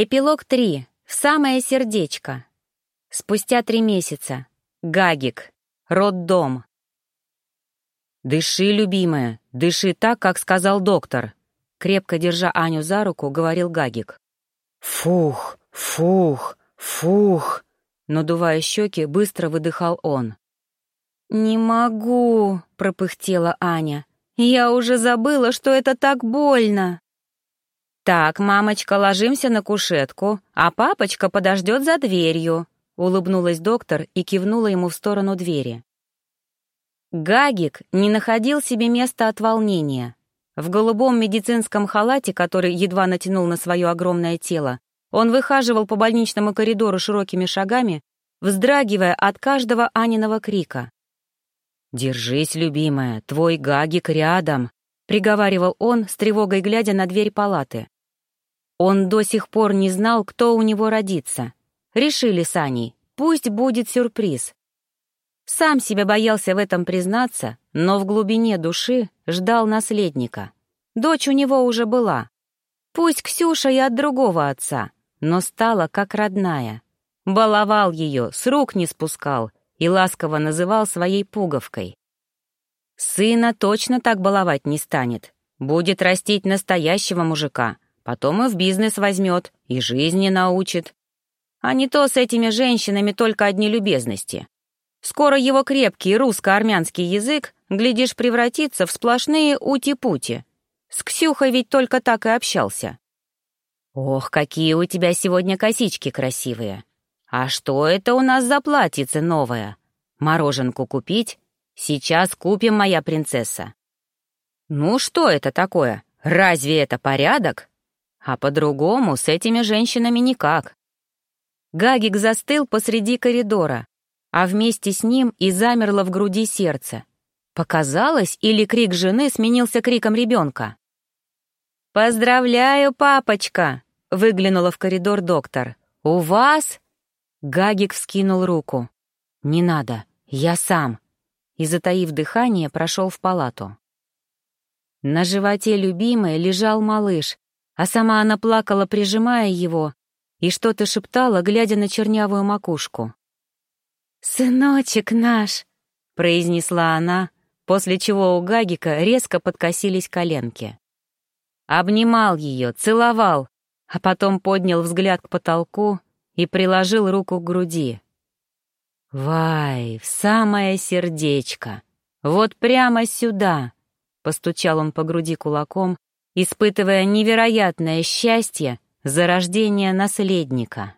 Эпилог 3. В самое сердечко. Спустя три месяца. Гагик. Роддом. «Дыши, любимая, дыши так, как сказал доктор», крепко держа Аню за руку, говорил Гагик. «Фух, фух, фух», надувая щеки, быстро выдыхал он. «Не могу», — пропыхтела Аня. «Я уже забыла, что это так больно». «Так, мамочка, ложимся на кушетку, а папочка подождет за дверью», — улыбнулась доктор и кивнула ему в сторону двери. Гагик не находил себе места от волнения. В голубом медицинском халате, который едва натянул на свое огромное тело, он выхаживал по больничному коридору широкими шагами, вздрагивая от каждого Аниного крика. «Держись, любимая, твой Гагик рядом», — приговаривал он, с тревогой глядя на дверь палаты. Он до сих пор не знал, кто у него родится. Решили с Аней, пусть будет сюрприз. Сам себя боялся в этом признаться, но в глубине души ждал наследника. Дочь у него уже была. Пусть Ксюша и от другого отца, но стала как родная. Баловал ее, с рук не спускал и ласково называл своей пуговкой. Сына точно так баловать не станет. Будет растить настоящего мужика — Потом и в бизнес возьмет, и жизни научит. А не то с этими женщинами только одни любезности. Скоро его крепкий русско-армянский язык, глядишь, превратится в сплошные ути-пути. С Ксюхой ведь только так и общался. Ох, какие у тебя сегодня косички красивые. А что это у нас за платьице новое? Мороженку купить? Сейчас купим, моя принцесса. Ну что это такое? Разве это порядок? А по-другому с этими женщинами никак. Гагик застыл посреди коридора, а вместе с ним и замерло в груди сердце. Показалось, или крик жены сменился криком ребенка. «Поздравляю, папочка!» — выглянула в коридор доктор. «У вас?» Гагик вскинул руку. «Не надо, я сам!» И, затаив дыхание, прошел в палату. На животе любимой лежал малыш, а сама она плакала, прижимая его, и что-то шептала, глядя на чернявую макушку. «Сыночек наш!» — произнесла она, после чего у Гагика резко подкосились коленки. Обнимал ее, целовал, а потом поднял взгляд к потолку и приложил руку к груди. «Вай, в самое сердечко! Вот прямо сюда!» — постучал он по груди кулаком, испытывая невероятное счастье за рождение наследника.